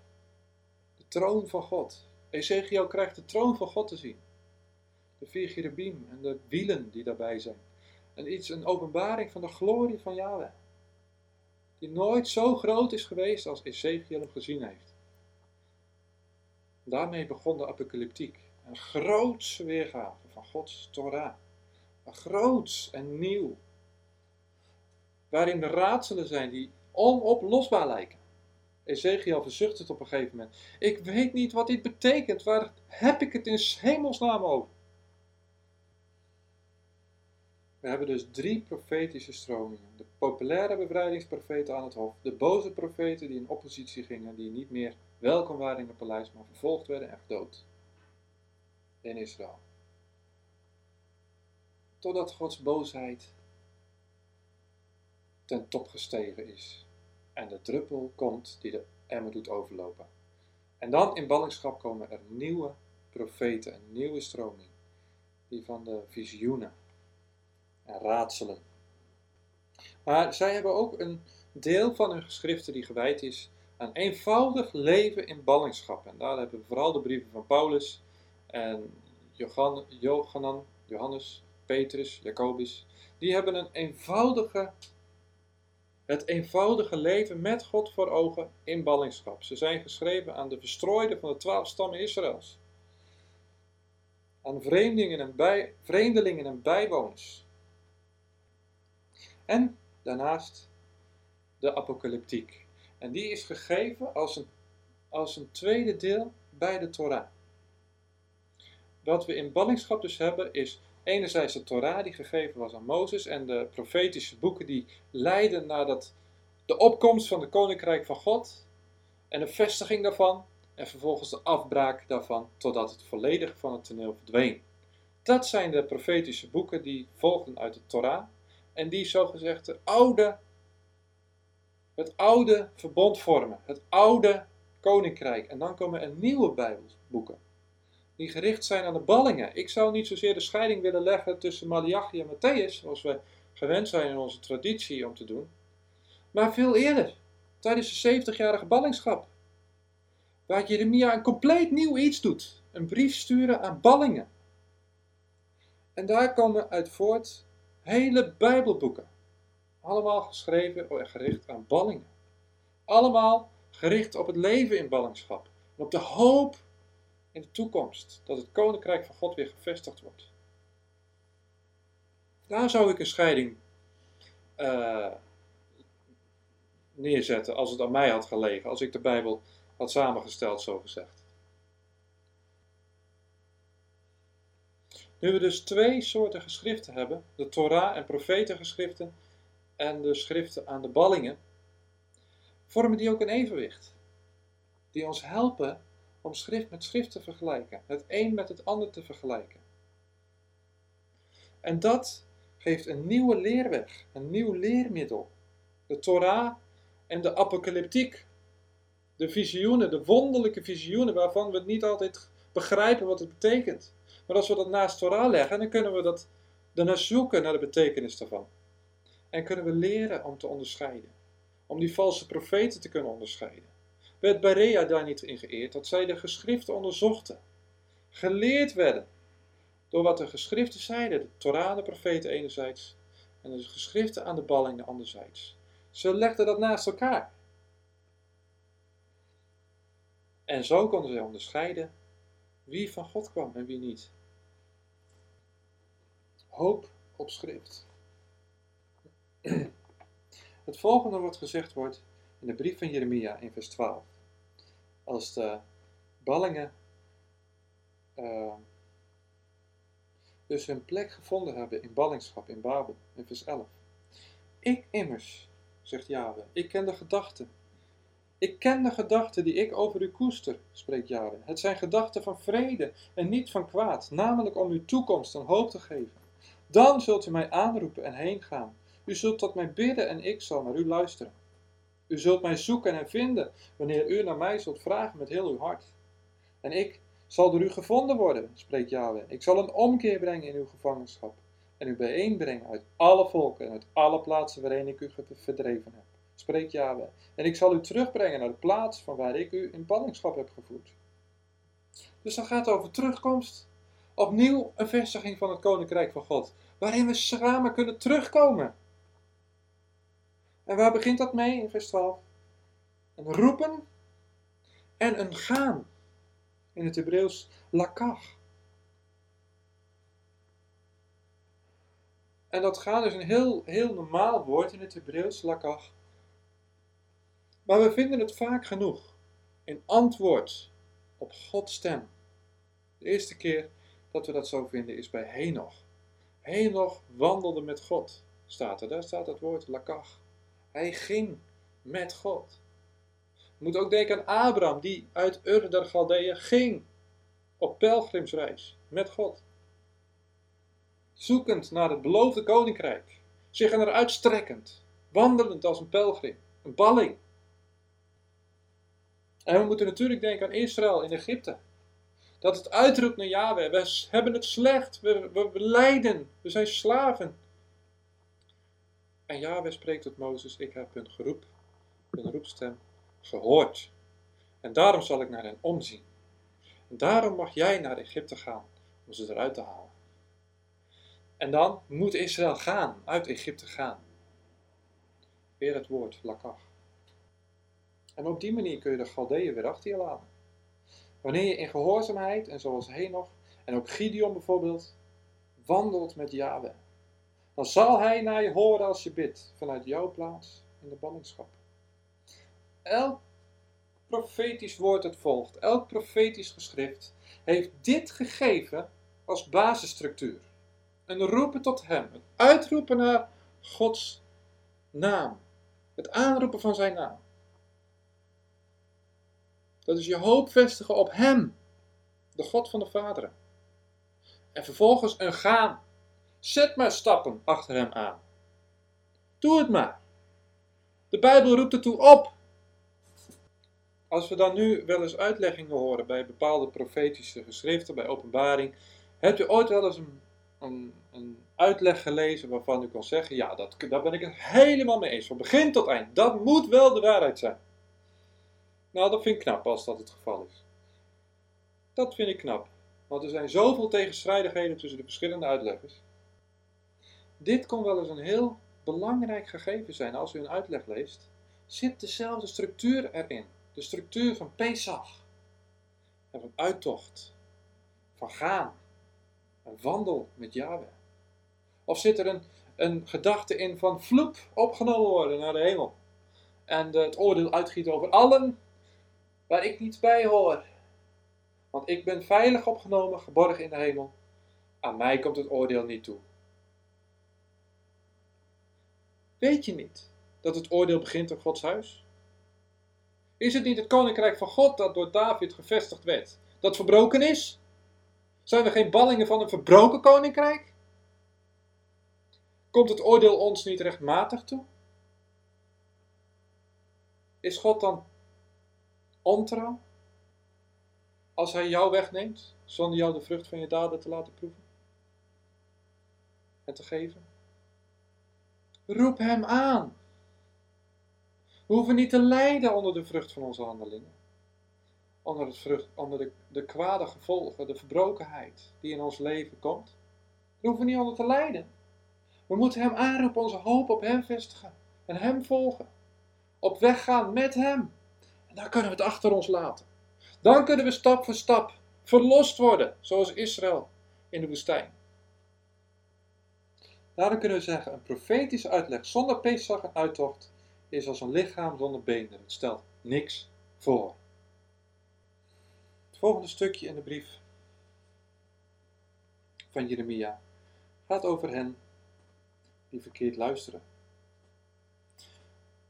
De troon van God. Ezekiel krijgt de troon van God te zien. de vier cherubim en de wielen die daarbij zijn. En iets, een openbaring van de glorie van Yahweh. Die nooit zo groot is geweest als Ezekiel hem gezien heeft. Daarmee begon de apocalyptiek. Een grootse weergave van Gods Torah. Een groots en nieuw. Waarin de raadselen zijn die onoplosbaar lijken. Ezekiel verzucht het op een gegeven moment. Ik weet niet wat dit betekent. Waar heb ik het in hemelsnaam over? We hebben dus drie profetische stromingen. De populaire bevrijdingsprofeten aan het hof, de boze profeten die in oppositie gingen, die niet meer welkom waren in het paleis, maar vervolgd werden en gedood Israël. Totdat Gods boosheid ten top gestegen is en de druppel komt die de emmer doet overlopen. En dan in ballingschap komen er nieuwe profeten, een nieuwe stroming, die van de visioenen en raadselen. Maar zij hebben ook een deel van hun geschriften die gewijd is aan eenvoudig leven in ballingschap. En daar hebben we vooral de brieven van Paulus en Johannan, Johannes, Petrus, Jacobus. Die hebben een eenvoudige, het eenvoudige leven met God voor ogen in ballingschap. Ze zijn geschreven aan de verstrooiden van de twaalf stammen Israëls. Aan vreemdelingen en, bij, vreemdelingen en bijwoners. En daarnaast de apocalyptiek. En die is gegeven als een, als een tweede deel bij de Torah. Wat we in ballingschap dus hebben is enerzijds de Torah die gegeven was aan Mozes en de profetische boeken die leiden naar dat, de opkomst van het koninkrijk van God en de vestiging daarvan en vervolgens de afbraak daarvan totdat het volledig van het toneel verdween. Dat zijn de profetische boeken die volgen uit de Torah en die zogezegd het oude, het oude verbond vormen, het oude koninkrijk. En dan komen er nieuwe Bijbelboeken, die gericht zijn aan de ballingen. Ik zou niet zozeer de scheiding willen leggen tussen Malachi en Matthäus, zoals we gewend zijn in onze traditie om te doen, maar veel eerder, tijdens de 70-jarige ballingschap, waar Jeremia een compleet nieuw iets doet, een brief sturen aan ballingen. En daar komen uit voort Hele Bijbelboeken. Allemaal geschreven en gericht aan ballingen. Allemaal gericht op het leven in ballingschap. Op de hoop in de toekomst dat het koninkrijk van God weer gevestigd wordt. Daar zou ik een scheiding uh, neerzetten als het aan mij had gelegen, als ik de Bijbel had samengesteld, zo gezegd. Nu we dus twee soorten geschriften hebben, de Torah en profetengeschriften en de schriften aan de ballingen, vormen die ook een evenwicht. Die ons helpen om schrift met schrift te vergelijken, het een met het ander te vergelijken. En dat geeft een nieuwe leerweg, een nieuw leermiddel. De Torah en de apocalyptiek. De visioenen, de wonderlijke visioenen waarvan we niet altijd begrijpen wat het betekent. Maar als we dat naast Torah leggen, dan kunnen we dat, daarna zoeken naar de betekenis daarvan. En kunnen we leren om te onderscheiden. Om die valse profeten te kunnen onderscheiden. Werd Berea daar niet in geëerd dat zij de geschriften onderzochten. Geleerd werden door wat de geschriften zeiden. De Torah de profeten enerzijds en de geschriften aan de ballingen anderzijds. Ze legden dat naast elkaar. En zo konden zij onderscheiden wie van God kwam en wie niet hoop op schrift. Het volgende wat gezegd wordt in de brief van Jeremia in vers 12. Als de ballingen uh, dus hun plek gevonden hebben in ballingschap in Babel, in vers 11. Ik immers, zegt Yahweh, ik ken de gedachten. Ik ken de gedachten die ik over u koester, spreekt Yahweh. Het zijn gedachten van vrede en niet van kwaad, namelijk om uw toekomst een hoop te geven. Dan zult u mij aanroepen en heen gaan. U zult tot mij bidden en ik zal naar u luisteren. U zult mij zoeken en vinden wanneer u naar mij zult vragen met heel uw hart. En ik zal door u gevonden worden, spreekt Yahweh. Ik zal een omkeer brengen in uw gevangenschap en u bijeenbrengen uit alle volken en uit alle plaatsen waarin ik u verdreven heb, spreekt Yahweh. En ik zal u terugbrengen naar de plaats van waar ik u in ballingschap heb gevoerd. Dus dat gaat over terugkomst Opnieuw een vestiging van het koninkrijk van God, waarin we samen kunnen terugkomen. En waar begint dat mee in vers 12? Een roepen en een gaan. In het Hebreeuws lakach. En dat gaan is een heel, heel normaal woord in het Hebreeuws, lakach. Maar we vinden het vaak genoeg in antwoord op Gods stem. De eerste keer dat we dat zo vinden is bij Henoch. Henoch wandelde met God, staat er. Daar staat het woord lakach. Hij ging met God. Je moet ook denken aan Abraham, die uit Ur der Galdeeën ging op pelgrimsreis met God. Zoekend naar het beloofde koninkrijk, zich er uitstrekkend, wandelend als een pelgrim, een balling. En we moeten natuurlijk denken aan Israël in Egypte. Dat het uitroept naar Yahweh. We hebben het slecht. We, we, we lijden. We zijn slaven. En Yahweh spreekt tot Mozes: Ik heb hun geroep, hun roepstem gehoord. En daarom zal ik naar hen omzien. En daarom mag jij naar Egypte gaan om ze eruit te halen. En dan moet Israël gaan, uit Egypte gaan. Weer het woord, lakach. En op die manier kun je de Galdeeën weer achter je. Wanneer je in gehoorzaamheid, en zoals Henoch, en ook Gideon bijvoorbeeld, wandelt met Yahweh, dan zal hij naar je horen als je bidt, vanuit jouw plaats in de ballingschap. Elk profetisch woord dat volgt, elk profetisch geschrift, heeft dit gegeven als basisstructuur. Een roepen tot Hem, het uitroepen naar Gods naam, het aanroepen van Zijn naam. Dat is je hoop vestigen op Hem, de God van de Vaderen. En vervolgens een gaan. Zet maar stappen achter Hem aan. Doe het maar. De Bijbel roept ertoe op. Als we dan nu wel eens uitleggingen horen bij bepaalde profetische geschriften, bij openbaring, hebt u ooit wel eens een, een, een uitleg gelezen waarvan u kan zeggen, ja, dat, daar ben ik het helemaal mee eens, van begin tot eind. Dat moet wel de waarheid zijn. Nou, dat vind ik knap als dat het geval is. Dat vind ik knap, want er zijn zoveel tegenstrijdigheden tussen de verschillende uitleggers. Dit kon wel eens een heel belangrijk gegeven zijn als u een uitleg leest. Zit dezelfde structuur erin? De structuur van Pesach en van uittocht, van gaan, een wandel met Yahweh. Of zit er een, een gedachte in van vloep opgenomen worden naar de hemel en het oordeel uitgieten over allen waar ik niet bij hoor. Want ik ben veilig opgenomen, geborgen in de hemel. Aan mij komt het oordeel niet toe. Weet je niet dat het oordeel begint op Gods huis? Is het niet het koninkrijk van God dat door David gevestigd werd, dat verbroken is? Zijn we geen ballingen van een verbroken koninkrijk? Komt het oordeel ons niet rechtmatig toe? Is God dan ontrouw? Als hij jou wegneemt, zonder jou de vrucht van je daden te laten proeven en te geven? Roep hem aan. We hoeven niet te lijden onder de vrucht van onze handelingen. Onder, het vrucht, onder de, de kwade gevolgen, de verbrokenheid die in ons leven komt. Daar hoeven we niet onder te lijden. We moeten hem aanroepen, onze hoop op hem vestigen en hem volgen. Op weg gaan met hem. En dan kunnen we het achter ons laten. Dan kunnen we stap voor stap verlost worden, zoals Israël in de woestijn. Daarom kunnen we zeggen, een profetische uitleg zonder Pesach en uittocht is als een lichaam zonder benen. Het stelt niks voor. Het volgende stukje in de brief van Jeremia gaat over hen die verkeerd luisteren.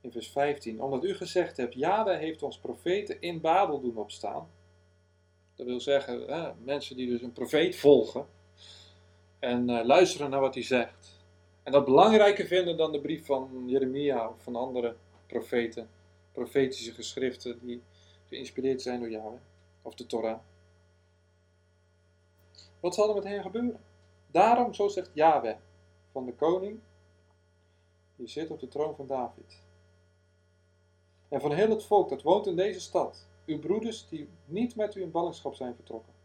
In vers 15, omdat u gezegd hebt, Yahweh heeft ons profeten in Babel doen opstaan. Dat wil zeggen, mensen die dus een profeet volgen en uh, luisteren naar wat hij zegt. En dat belangrijker vinden dan de brief van Jeremia of van andere profeten, profetische geschriften die geïnspireerd zijn door Yahweh, of de Torah. Wat zal er met hen gebeuren? Daarom, zo zegt Yahweh, van de koning, die zit op de troon van David. En van heel het volk dat woont in deze stad, uw broeders die niet met u in ballingschap zijn vertrokken.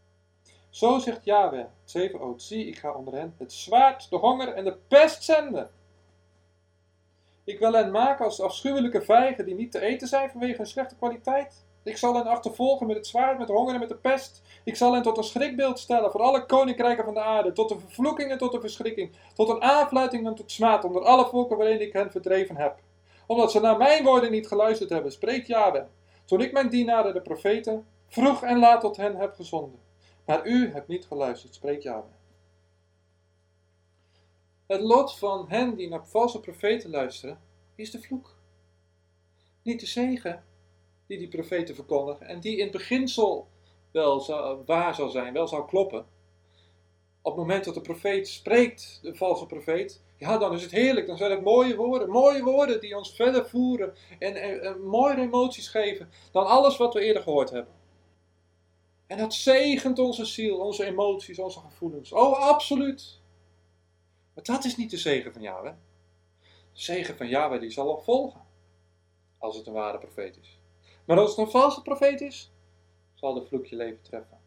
Zo zegt Yahweh, Zevenhout, zie, ik ga onder hen het zwaard, de honger en de pest zenden. Ik wil hen maken als afschuwelijke vijgen die niet te eten zijn vanwege hun slechte kwaliteit. Ik zal hen achtervolgen met het zwaard, met de honger en met de pest. Ik zal hen tot een schrikbeeld stellen voor alle koninkrijken van de aarde, tot de vervloeking en tot de verschrikking, tot een aanfluiting en tot smaad onder alle volken waarin ik hen verdreven heb. Omdat ze naar mijn woorden niet geluisterd hebben, spreekt Yahweh. Toen ik mijn dienaren, de profeten, vroeg en laat tot hen heb gezonden. Maar u hebt niet geluisterd, spreekt Yahweh. Het lot van hen die naar valse profeten luisteren, is de vloek. Niet de zegen die die profeten verkondigen en die in het beginsel wel zou, waar zal zijn, wel zal kloppen. Op het moment dat de profeet spreekt, de valse profeet, ja, dan is het heerlijk. Dan zijn het mooie woorden, mooie woorden die ons verder voeren en, en, en mooie emoties geven dan alles wat we eerder gehoord hebben. En dat zegent onze ziel, onze emoties, onze gevoelens. Oh, absoluut. Maar dat is niet de zegen van Yahweh. De zegen van Yahweh die zal op volgen. Als het een ware profeet is. Maar als het een valse profeet is, zal de vloek je leven treffen.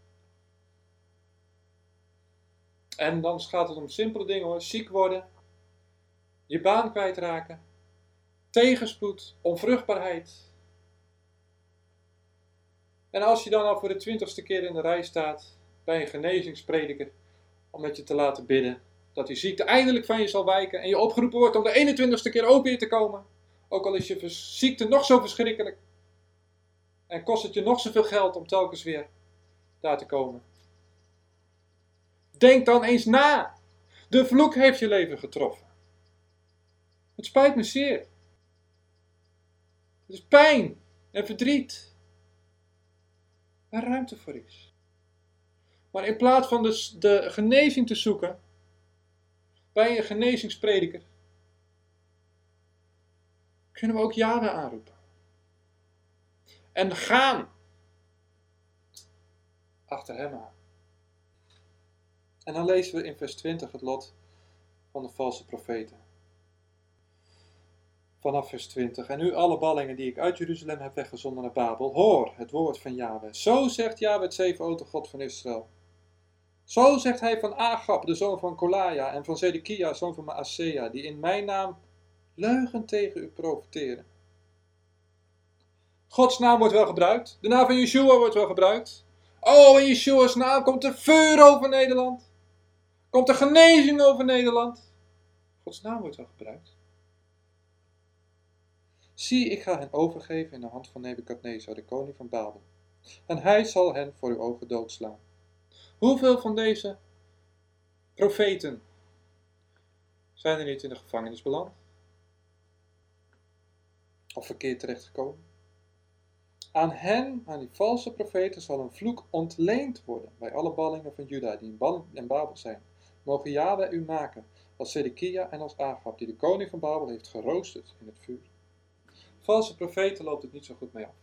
En dan gaat het om simpele dingen hoor. Ziek worden, je baan kwijtraken, tegenspoed, onvruchtbaarheid. En als je dan al voor de twintigste keer in de rij staat bij een genezingsprediker om met je te laten bidden, dat die ziekte eindelijk van je zal wijken en je opgeroepen wordt om de 21ste keer ook weer te komen, ook al is je ziekte nog zo verschrikkelijk en kost het je nog zoveel geld om telkens weer daar te komen. Denk dan eens na. De vloek heeft je leven getroffen. Het spijt me zeer. Het is pijn en verdriet. Ruimte voor is. Maar in plaats van de, de genezing te zoeken bij een genezingsprediker, kunnen we ook jaren aanroepen. En gaan achter hem aan. En dan lezen we in vers 20 het lot van de valse profeten. Vanaf vers 20. En nu alle ballingen die ik uit Jeruzalem heb weggezonden naar Babel, hoor het woord van Yahweh. Zo zegt Yahweh, het God van Israël. Zo zegt hij van Agab, de zoon van Kolaja, en van Zedekia, zoon van Maasea, die in mijn naam leugen tegen u profiteren. Gods naam wordt wel gebruikt. De naam van Yeshua wordt wel gebruikt. Oh, in Yeshua's naam komt er vuur over Nederland. Komt er genezing over Nederland. Gods naam wordt wel gebruikt. Zie, ik ga hen overgeven in de hand van Nebukadnezar, de koning van Babel. En hij zal hen voor uw ogen doodslaan. Hoeveel van deze profeten zijn er niet in de gevangenis beland? Of verkeerd terechtgekomen? Aan hen, aan die valse profeten, zal een vloek ontleend worden bij alle ballingen van Juda die in Babel zijn. Mogen Yahweh u maken als Zedekia en als Agab, die de koning van Babel heeft geroosterd in het vuur. Valse profeten loopt het niet zo goed mee af.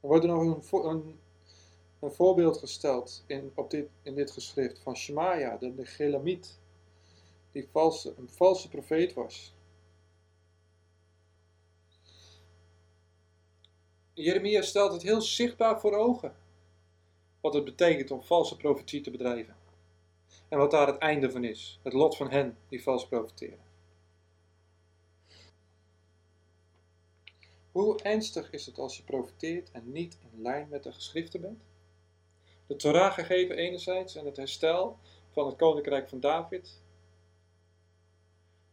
Er wordt nog een, een, voorbeeld gesteld in, op dit, in dit geschrift van Shemaya, de, de Gelamiet, die valse, een valse profeet was. Jeremia stelt het heel zichtbaar voor ogen. Wat het betekent om valse profetie te bedrijven. En wat daar het einde van is. Het lot van hen die vals profeteren. Hoe ernstig is het als je profeteert en niet in lijn met de geschriften bent? De Torah gegeven enerzijds en het herstel van het koninkrijk van David.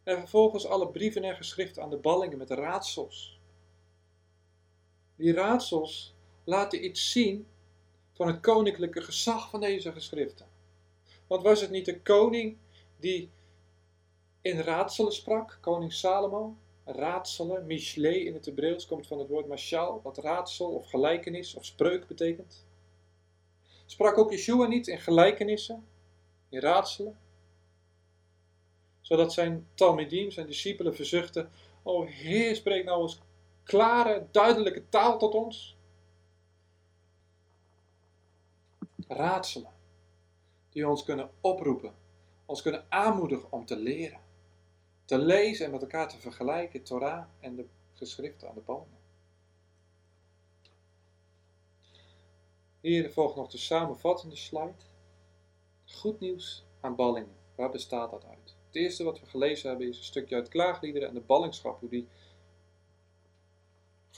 En vervolgens alle brieven en geschriften aan de ballingen met raadsels die raadsels laten iets zien van het koninklijke gezag van deze geschriften. Want was het niet de koning die in raadselen sprak, koning Salomo? Raadselen, Michelet in het Hebreeuws komt van het woord mashal, wat raadsel of gelijkenis of spreuk betekent. Sprak ook Yeshua niet in gelijkenissen, in raadselen? Zodat zijn talmidim, zijn discipelen verzuchten, o Heer, spreek nou eens klare, duidelijke taal tot ons? Raadselen die ons kunnen oproepen, ons kunnen aanmoedigen om te leren, te lezen en met elkaar te vergelijken, Torah en de geschriften aan de bomen. Hier volgt nog de samenvattende slide. Goed nieuws aan ballingen. Waar bestaat dat uit? Het eerste wat we gelezen hebben is een stukje uit klaagliederen en de ballingschap, hoe die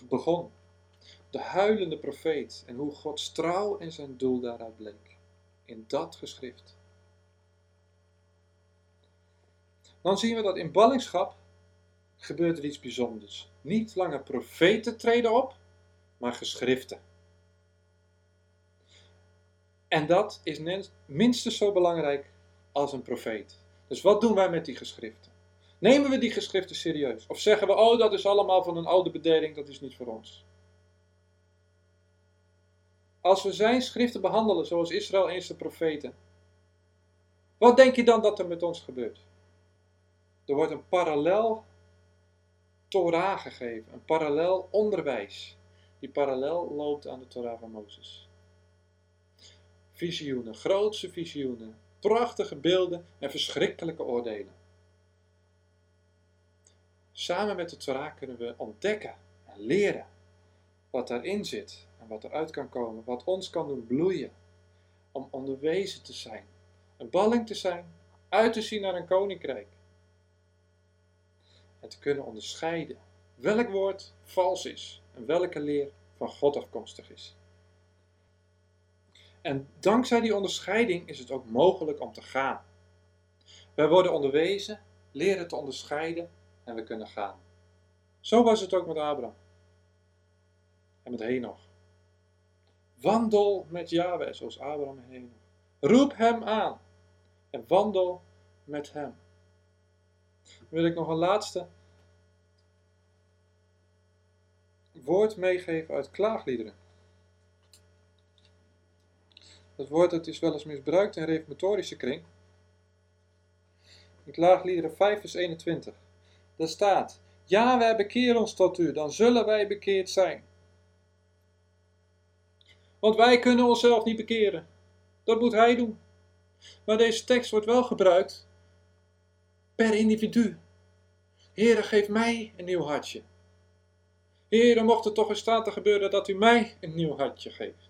begon. De huilende profeet en hoe Gods trouw en zijn doel daaruit bleek. In dat geschrift. Dan zien we dat in ballingschap gebeurt er iets bijzonders. Niet langer profeten treden op, maar geschriften. En dat is minstens zo belangrijk als een profeet. Dus wat doen wij met die geschriften? Nemen we die geschriften serieus? Of zeggen we, oh dat is allemaal van een oude bedeling, dat is niet voor ons? Als we zijn schriften behandelen zoals Israël eens de profeten, wat denk je dan dat er met ons gebeurt? Er wordt een parallel Torah gegeven, een parallel onderwijs, die parallel loopt aan de Torah van Mozes. Visioenen, grootse visioenen, prachtige beelden en verschrikkelijke oordelen. Samen met de Torah kunnen we ontdekken en leren wat daarin zit en wat eruit kan komen, wat ons kan doen bloeien, om onderwezen te zijn, een balling te zijn, uit te zien naar een koninkrijk. En te kunnen onderscheiden welk woord vals is en welke leer van God afkomstig is. En dankzij die onderscheiding is het ook mogelijk om te gaan. Wij worden onderwezen, leren te onderscheiden en we kunnen gaan. Zo was het ook met Abraham en met Henoch. Wandel met Yahweh zoals Abraham en Henoch. Roep hem aan en wandel met hem. Dan wil ik nog een laatste woord meegeven uit klaagliederen. Dat woord dat is wel eens misbruikt in reformatorische kring. In klaagliederen 5 vers 21. Daar staat, ja wij bekeren ons tot u, dan zullen wij bekeerd zijn. Want wij kunnen onszelf niet bekeren. Dat moet hij doen. Maar deze tekst wordt wel gebruikt per individu. Heere, geef mij een nieuw hartje. Heere, mocht het toch eens staan te gebeuren dat u mij een nieuw hartje geeft.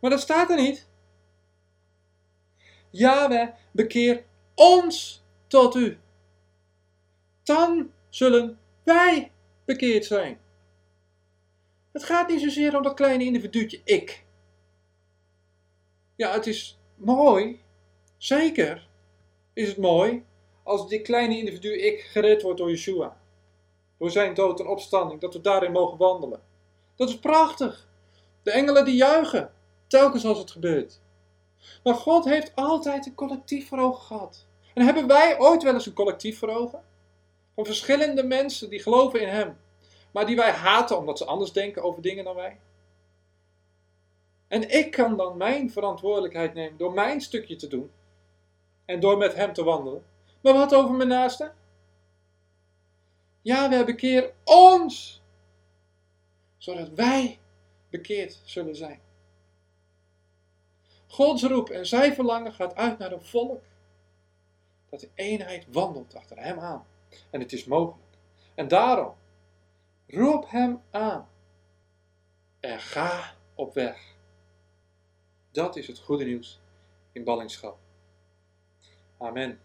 Maar dat staat er niet. Yahweh, bekeer ons tot u. Dan zullen wij bekeerd zijn. Het gaat niet zozeer om dat kleine individuutje ik. Ja, het is mooi, zeker is het mooi, als dit kleine individu ik gered wordt door Yeshua. Door zijn dood en opstanding, dat we daarin mogen wandelen. Dat is prachtig. De engelen die juichen, telkens als het gebeurt. Maar God heeft altijd een collectief voor ogen gehad. En hebben wij ooit wel eens een collectief voor ogen? Van verschillende mensen die geloven in Hem, maar die wij haten omdat ze anders denken over dingen dan wij. En ik kan dan mijn verantwoordelijkheid nemen door mijn stukje te doen en door met Hem te wandelen. Maar wat over mijn naaste? Ja, we hebben keer ons, zodat wij bekeerd zullen zijn. Gods roep en zijn verlangen gaat uit naar een volk dat de eenheid wandelt achter hem aan. En het is mogelijk. En daarom, roep hem aan en ga op weg. Dat is het goede nieuws in ballingschap. Amen.